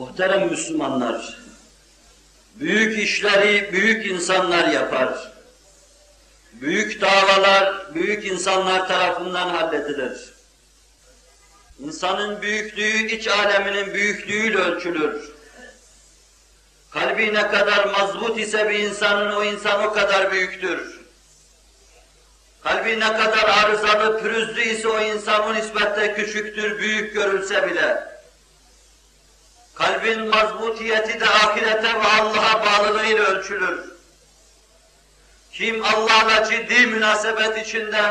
Muhterem Müslümanlar, büyük işleri büyük insanlar yapar. Büyük davalar büyük insanlar tarafından halledilir. İnsanın büyüklüğü iç aleminin büyüklüğüyle ölçülür. Kalbi ne kadar mazbut ise bir insanın o insan o kadar büyüktür. Kalbi ne kadar arızalı, pürüzlü ise o insan o nispetle küçüktür, büyük görülse bile. Kalbin mazbutiyeti de ahirete ve Allah'a bağlılığıyla ölçülür. Kim Allah'la ciddi münasebet içinde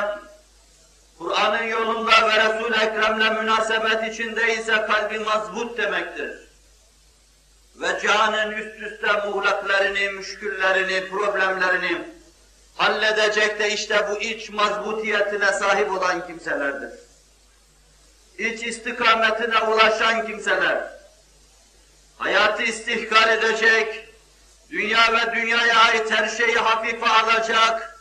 Kur'an'ın yolunda ve Resul-i Ekrem'le münasebet içinde ise kalbi mazbut demektir. Ve cihanın üst üste muğlaklarını, müşküllerini, problemlerini halledecek de işte bu iç mazbutiyetine sahip olan kimselerdir. İç istikametine ulaşan kimseler, hayatı istihkar edecek, dünya ve dünyaya ait her şeyi hafife alacak,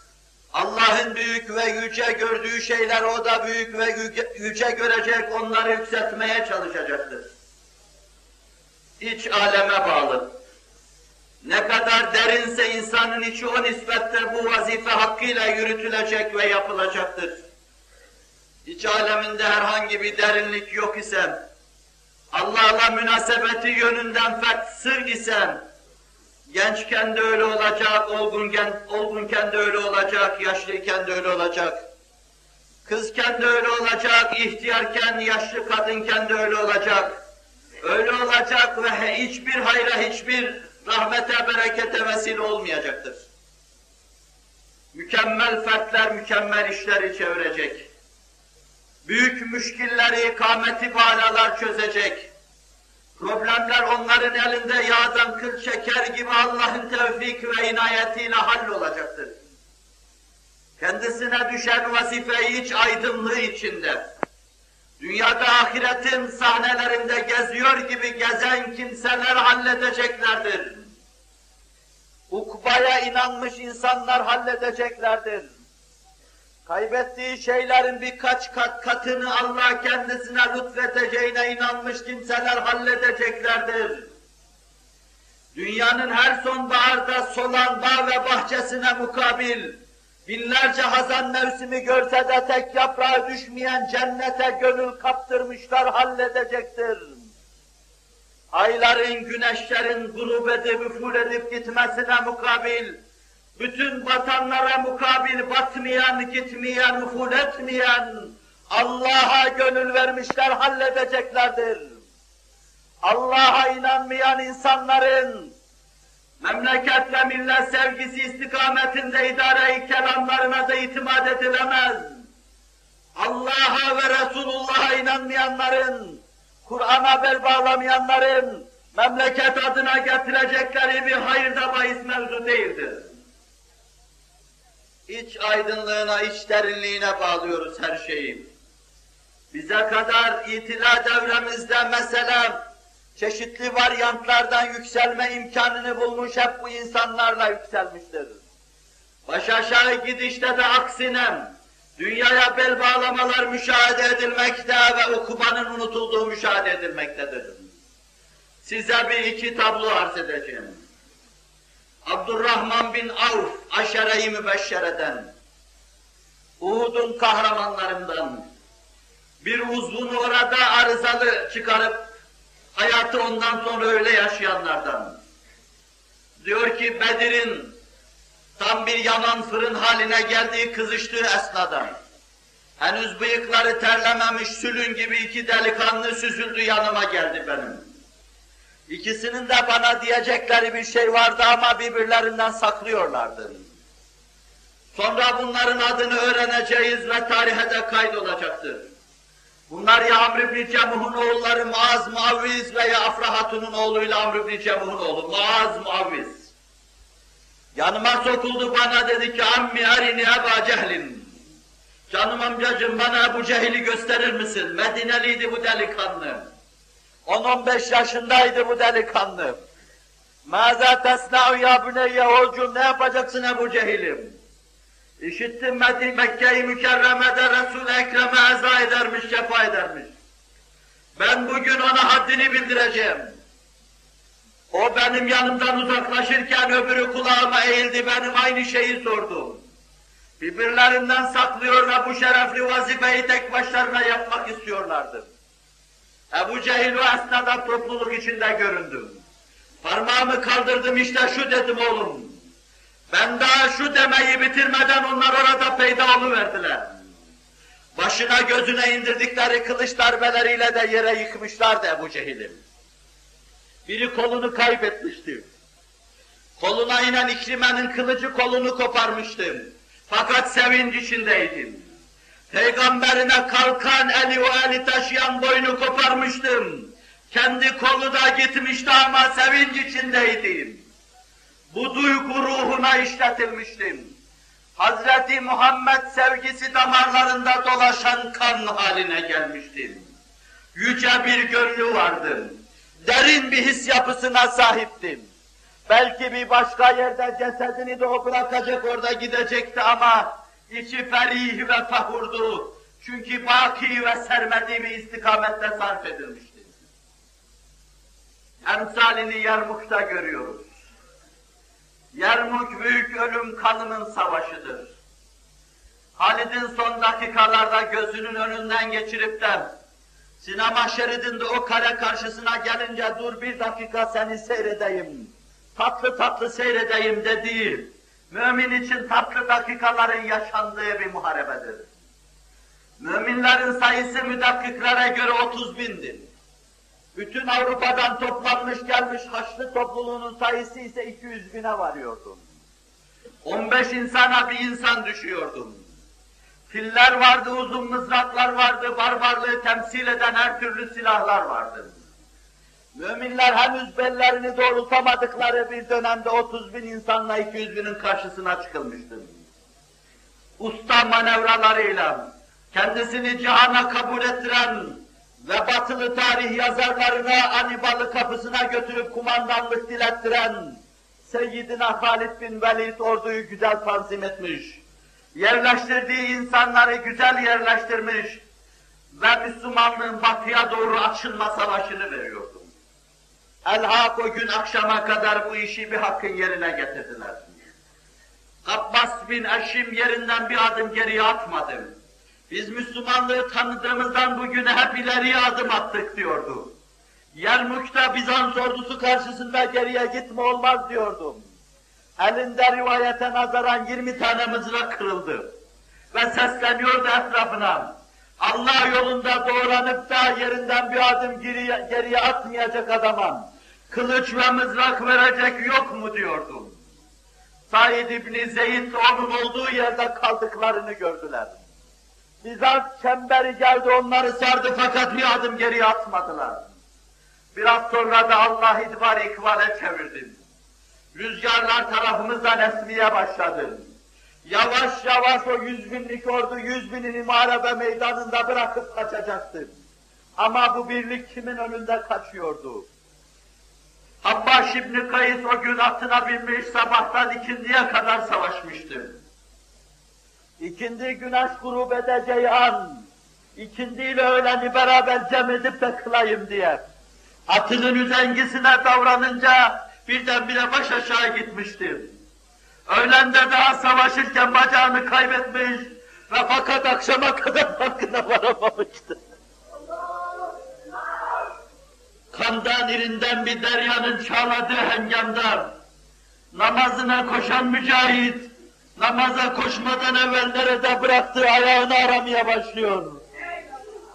Allah'ın büyük ve yüce gördüğü şeyler o da büyük ve yüce görecek, onları yükseltmeye çalışacaktır. İç aleme bağlı. Ne kadar derinse insanın içi o nispette bu vazife hakkıyla yürütülecek ve yapılacaktır. İç aleminde herhangi bir derinlik yok ise, Allah'la münasebeti yönünden sır ise, Gençken de öyle olacak, olgunken, olgunken de öyle olacak, yaşlıyken de öyle olacak. Kızken de öyle olacak, ihtiyarken, yaşlı kadınken de öyle olacak. Öyle olacak ve hiçbir hayra, hiçbir rahmete, berekete vesile olmayacaktır. Mükemmel fertler mükemmel işleri çevirecek. Büyük müşkilleri, kameti balalar çözecek Problemler onların elinde yağdan kıl çeker gibi Allah'ın tevfik ve inayetiyle hallolacaktır. Kendisine düşen vazifeyi iç aydınlığı içinde, dünyada ahiretin sahnelerinde geziyor gibi gezen kimseler halledeceklerdir. Ukbaya inanmış insanlar halledeceklerdir kaybettiği şeylerin birkaç kat katını Allah kendisine lütfedeceğine inanmış kimseler halledeceklerdir. Dünyanın her sonbaharda solan bağ ve bahçesine mukabil, binlerce hazan mevsimi görse de tek yaprağı düşmeyen cennete gönül kaptırmışlar halledecektir. Ayların, güneşlerin grup edip, edip gitmesine mukabil, bütün batanlara mukabil batmayan, gitmeyen, uful etmeyen, Allah'a gönül vermişler halledeceklerdir. Allah'a inanmayan insanların memleket ve millet sevgisi istikametinde idare-i kelamlarına da itimat edilemez. Allah'a ve Resulullah'a inanmayanların, Kur'an'a bel bağlamayanların memleket adına getirecekleri bir hayır da bahis mevzu değildir iç aydınlığına, iç derinliğine bağlıyoruz her şeyi. Bize kadar itila devremizde mesela çeşitli varyantlardan yükselme imkanını bulmuş hep bu insanlarla yükselmiştir. Baş aşağı gidişte de aksine dünyaya bel bağlamalar müşahede edilmekte ve ukubanın unutulduğu müşahede edilmektedir. Size bir iki tablo arz edeceğim. Abdurrahman bin Avf, aşere-i mübeşşereden, Uhud'un kahramanlarından, bir uzvunu orada arızalı çıkarıp, hayatı ondan sonra öyle yaşayanlardan. Diyor ki Bedir'in tam bir yanan fırın haline geldiği kızıştığı esnada, henüz bıyıkları terlememiş sülün gibi iki delikanlı süzüldü yanıma geldi benim. İkisinin de bana diyecekleri bir şey vardı ama birbirlerinden saklıyorlardı. Sonra bunların adını öğreneceğiz ve tarihe de kaydolacaktır. Bunlar ya Amr ibn Cemuh'un oğulları Muaz Muavviz ve ya Afra Hatun'un oğluyla Amr ibn Cemuh'un oğlu Muaz Muavviz. Yanıma sokuldu bana dedi ki ammi arini Eba Cehlin. Canım amcacığım bana Ebu Cehil'i gösterir misin? Medineliydi bu delikanlı. 10-15 yaşındaydı bu delikanlı. Mâzâ tesna'u ya büneyye oğlum ne yapacaksın Ebu Cehil'im? İşittim Mekke-i Mükerreme'de Resul-i Ekrem'e eza edermiş, cefa edermiş. Ben bugün ona haddini bildireceğim. O benim yanımdan uzaklaşırken öbürü kulağıma eğildi, benim aynı şeyi sordu. Birbirlerinden saklıyor ve bu şerefli vazifeyi tek başlarına yapmak istiyorlardı. Ebu Cehil o esnada topluluk içinde göründüm. Parmağımı kaldırdım işte şu dedim oğlum. Ben daha şu demeyi bitirmeden onlar orada peyda verdiler. Başına gözüne indirdikleri kılıç darbeleriyle de yere yıkmışlardı Ebu Cehil'im. Biri kolunu kaybetmişti. Koluna inen İkrime'nin kılıcı kolunu koparmıştım. Fakat sevinç içindeydim. Peygamberine kalkan eli o eli taşıyan boynu koparmıştım. Kendi kolu da gitmişti ama sevinç içindeydim. Bu duygu ruhuna işletilmiştim. Hazreti Muhammed sevgisi damarlarında dolaşan kan haline gelmiştim. Yüce bir gönlü vardı. Derin bir his yapısına sahiptim. Belki bir başka yerde cesedini de o bırakacak orada gidecekti ama içi ferih ve fahurdu. Çünkü baki ve sermedi bir istikamette sarf edilmişti. Emsalini Yermuk'ta görüyoruz. Yermuk büyük ölüm kanının savaşıdır. Halid'in son dakikalarda gözünün önünden geçirip de sinema şeridinde o kare karşısına gelince dur bir dakika seni seyredeyim, tatlı tatlı seyredeyim dediği, mümin için tatlı dakikaların yaşandığı bir muharebedir. Müminlerin sayısı müdakkiklere göre 30 bindir. Bütün Avrupa'dan toplanmış gelmiş Haçlı topluluğunun sayısı ise 200 bine varıyordu. 15 insana bir insan düşüyordu. Filler vardı, uzun mızraklar vardı, barbarlığı temsil eden her türlü silahlar vardı. Müminler henüz bellerini doğrultamadıkları bir dönemde 30 bin insanla 200 binin karşısına çıkılmıştı. Usta manevralarıyla kendisini cihana kabul ettiren ve batılı tarih yazarlarına Anibalı kapısına götürüp kumandanlık dilettiren Seyyidina Halid bin Velid orduyu güzel tanzim etmiş. Yerleştirdiği insanları güzel yerleştirmiş ve Müslümanlığın batıya doğru açılma savaşını veriyordu. Elhak o gün akşama kadar bu işi bir hakkın yerine getirdiler. Abbas bin Eşim yerinden bir adım geriye atmadı. Biz Müslümanlığı tanıdığımızdan bugüne hep ileriye adım attık diyordu. Yermuk'ta Bizans ordusu karşısında geriye gitme olmaz diyordum. Elinde rivayete nazaran 20 tane mızrak kırıldı. Ve sesleniyordu etrafına. Allah yolunda doğranıp da yerinden bir adım geriye, geriye atmayacak adama kılıç ve mızrak verecek yok mu diyordum. Said İbni Zeyd onun olduğu yerde kaldıklarını gördüler. Bizans çemberi geldi onları sardı fakat bir adım geriye atmadılar. Biraz sonra da Allah idbar ikbale çevirdi. Rüzgarlar tarafımızdan esmeye başladı. Yavaş yavaş o yüz binlik ordu yüz binini muharebe meydanında bırakıp kaçacaktı. Ama bu birlik kimin önünde kaçıyordu? Habbaş İbni Kays o gün atına binmiş sabahtan ikindiye kadar savaşmıştı. İkindi güneş grup edeceği an, ikindiyle öğleni beraber cem edip de kılayım diye. Atının üzengisine davranınca birdenbire baş aşağı gitmiştim. Öğlende daha savaşırken bacağını kaybetmiş ve fakat akşama kadar farkına varamamıştı. Kandan irinden bir deryanın çağladığı hengamda namazına koşan mücahit, namaza koşmadan evvel nerede bıraktığı ayağını aramaya başlıyor.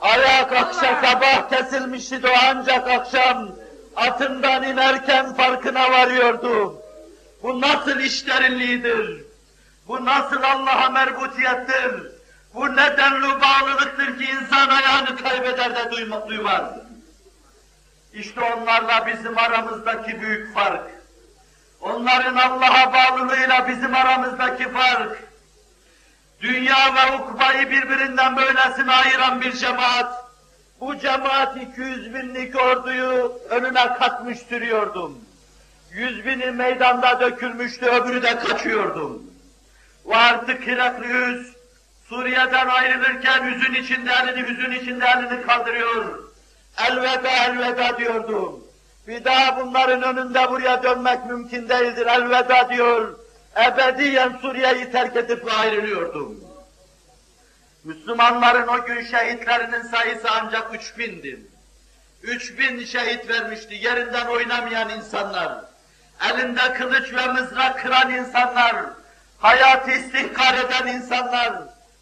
Ayak akşam sabah kesilmişti de ancak akşam atından inerken farkına varıyordu. Bu nasıl işlerinliğidir? Bu nasıl Allah'a merbutiyettir? Bu nedenli bağlılıktır ki insan ayağını kaybeder de duyma, duymaz. İşte onlarla bizim aramızdaki büyük fark. Onların Allah'a bağlılığıyla bizim aramızdaki fark. Dünya ve ukbayı birbirinden böylesine ayıran bir cemaat. Bu cemaat 200 binlik orduyu önüne katmış sürüyordum. Yüz bini meydanda dökülmüştü, öbürü de kaçıyordum. Ve artık Heraklius, Suriye'den ayrılırken hüzün içinde elini, hüzün içinde elini kaldırıyor. Elveda, elveda diyordum. Bir daha bunların önünde buraya dönmek mümkün değildir, elveda diyor. Ebediyen Suriye'yi terk edip ayrılıyordum. Müslümanların o gün şehitlerinin sayısı ancak üç bindi. Üç bin şehit vermişti, yerinden oynamayan insanlar. Elinde kılıç ve mızrak kıran insanlar, hayatı istihkar eden insanlar,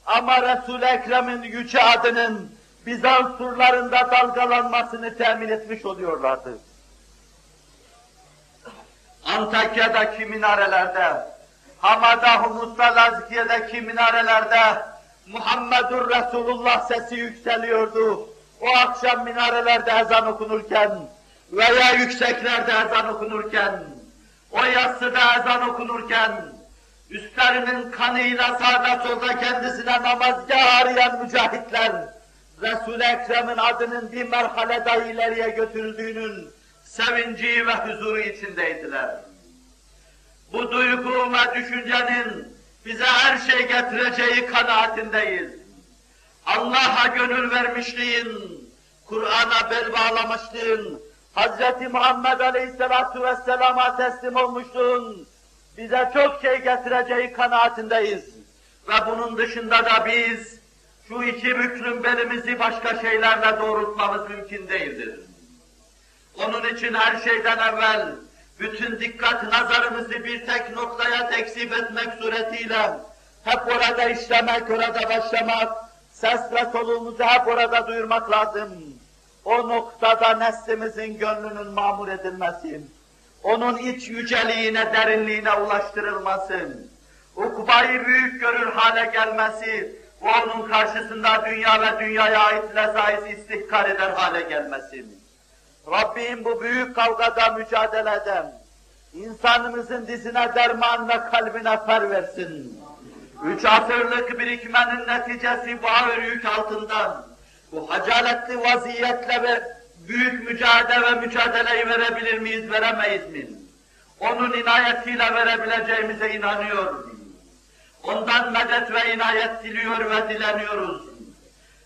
ama Resul-i Ekrem'in yüce adının Bizans surlarında dalgalanmasını temin etmiş oluyorlardı. Antakya'daki minarelerde, Hamada, Humus'ta, Lazkiye'deki minarelerde Muhammedur Resulullah sesi yükseliyordu. O akşam minarelerde ezan okunurken veya yükseklerde ezan okunurken, o yassıda ezan okunurken, üstlerinin kanıyla sağda solda kendisine namazgah arayan mücahitler, Resul-i Ekrem'in adının bir merhale daha ileriye götürüldüğünün sevinci ve huzuru içindeydiler. Bu duygu ve düşüncenin bize her şey getireceği kanaatindeyiz. Allah'a gönül vermişliğin, Kur'an'a bel bağlamışlığın, Hz. Muhammed Aleyhisselatü Vesselam'a teslim olmuşluğun bize çok şey getireceği kanaatindeyiz. Ve bunun dışında da biz şu iki büklüm belimizi başka şeylerle doğrultmamız mümkün değildir. Onun için her şeyden evvel bütün dikkat nazarımızı bir tek noktaya teksip etmek suretiyle hep orada işlemek, orada başlamak, ses ve soluğumuzu hep orada duyurmak lazım. O noktada neslimizin gönlünün mamur edilmesi, onun iç yüceliğine, derinliğine ulaştırılması, ukbayı büyük görür hale gelmesi, onun karşısında dünya ve dünyaya ait lezaiz istihkar eder hale gelmesi. Rabbim bu büyük kavgada mücadele eden, insanımızın dizine derman ve kalbine fer versin. Üç asırlık birikmenin neticesi bu ağır yük altından, bu hacaletli vaziyetle ve büyük mücadele ve mücadeleyi verebilir miyiz, veremeyiz mi? Onun inayetiyle verebileceğimize inanıyorum. Ondan medet ve inayet diliyor ve dileniyoruz.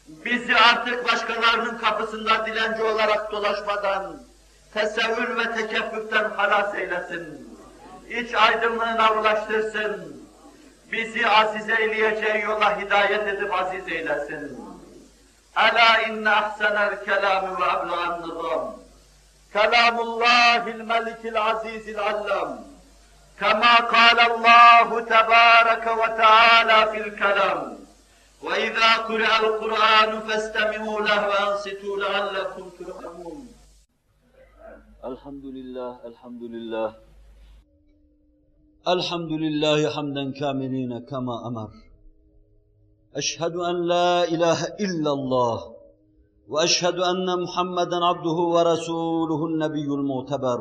Bizi artık başkalarının kapısında dilenci olarak dolaşmadan, tesevvül ve tekeffüften halas eylesin. İç aydınlığına ulaştırsın. Bizi aziz eyleyeceği yola hidayet edip aziz eylesin. Ela inne ahsenel kelâmü ve ebla'n nizam. Kelamullahil melikil azizil allam. كما قال الله تبارك وتعالى في الكلام وإذا قرأ القرآن فاستمعوا له وأنصتوا لعلكم ترحمون الحمد لله الحمد لله الحمد لله حمدا كاملين كما أمر أشهد أن لا إله إلا الله وأشهد أن محمدا عبده ورسوله النبي المعتبر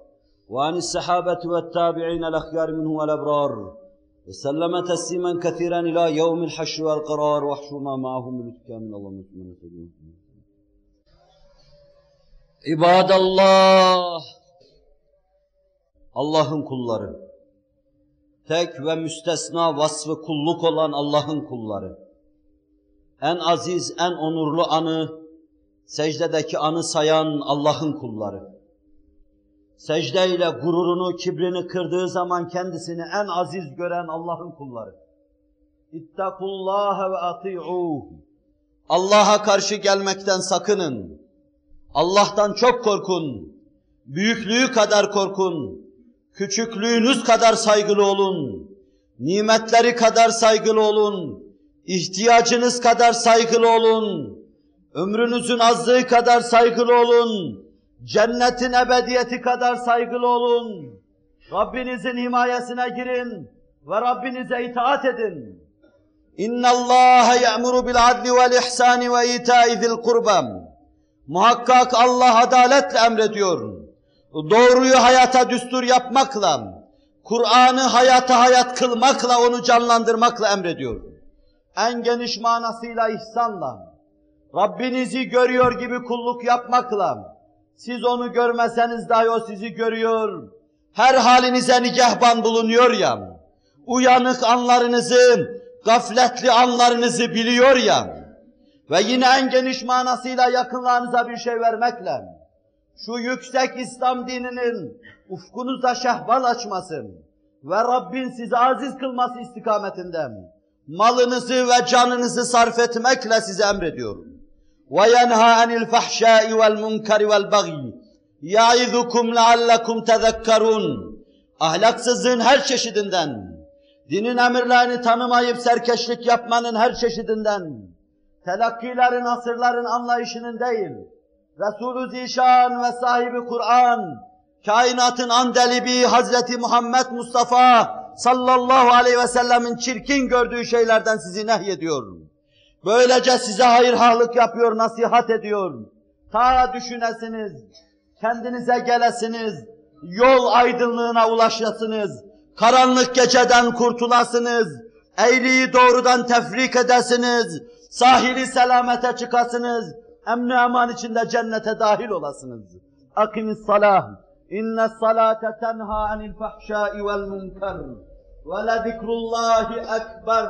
وعن السحابة والتابعين الأخيار منه والأبرار وسلم تسليما كثيرا إلى يوم الحشر والقرار واحشرنا معهم بلطفك من اللهم عباد الله Allah'ın kulları, tek ve müstesna vasfı kulluk olan Allah'ın kulları, en aziz, en onurlu anı, secdedeki anı sayan Allah'ın kulları, secdeyle gururunu, kibrini kırdığı zaman kendisini en aziz gören Allah'ın kulları. İttakullâhe ve ati'ûh. Allah'a karşı gelmekten sakının. Allah'tan çok korkun. Büyüklüğü kadar korkun. Küçüklüğünüz kadar saygılı olun. Nimetleri kadar saygılı olun. İhtiyacınız kadar saygılı olun. Ömrünüzün azlığı kadar saygılı olun. Cennetin ebediyeti kadar saygılı olun. Rabbinizin himayesine girin ve Rabbinize itaat edin. İnna Allah ya'muru bil adli vel ihsani ve ita'i zil kurbam. Muhakkak Allah adaletle emrediyor. Doğruyu hayata düstur yapmakla, Kur'an'ı hayata hayat kılmakla, onu canlandırmakla emrediyor. En geniş manasıyla ihsanla, Rabbinizi görüyor gibi kulluk yapmakla, siz onu görmeseniz dahi o sizi görüyor. Her halinize nigahban bulunuyor ya. Uyanık anlarınızı, gafletli anlarınızı biliyor ya. Ve yine en geniş manasıyla yakınlarınıza bir şey vermekle. Şu yüksek İslam dininin ufkunuzda şehbal açmasın ve Rabbin sizi aziz kılması istikametinden malınızı ve canınızı sarf etmekle size emrediyorum. وَيَنْهَا عَنِ الْفَحْشَاءِ وَالْمُنْكَرِ وَالْبَغْيِ يَعِذُكُمْ لَعَلَّكُمْ تَذَكَّرُونَ Ahlaksızlığın her çeşidinden, dinin emirlerini tanımayıp serkeşlik yapmanın her çeşidinden, telakkilerin, asırların anlayışının değil, Resulü Zişan ve sahibi Kur'an, kainatın andelibi Hazreti Muhammed Mustafa sallallahu aleyhi ve sellemin çirkin gördüğü şeylerden sizi nehyediyor. Böylece size hayırhalık yapıyor, nasihat ediyor. Ta düşünesiniz, kendinize gelesiniz, yol aydınlığına ulaşasınız, karanlık geceden kurtulasınız, eğriyi doğrudan tefrik edesiniz, sahili selamete çıkasınız, emni eman içinde cennete dahil olasınız. Akimis salah. İnne salate tenha anil fahşai vel munkar. Ve le zikrullahi ekber.